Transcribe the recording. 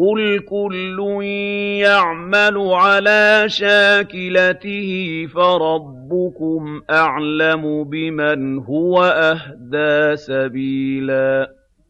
قُلْ كُلٌّ يَعْمَلُ عَلَىٰ شَاكِلَتِهِ فَرَبُّكُمْ أَعْلَمُ بِمَنْ هُوَ أَهْدَىٰ سَبِيلًا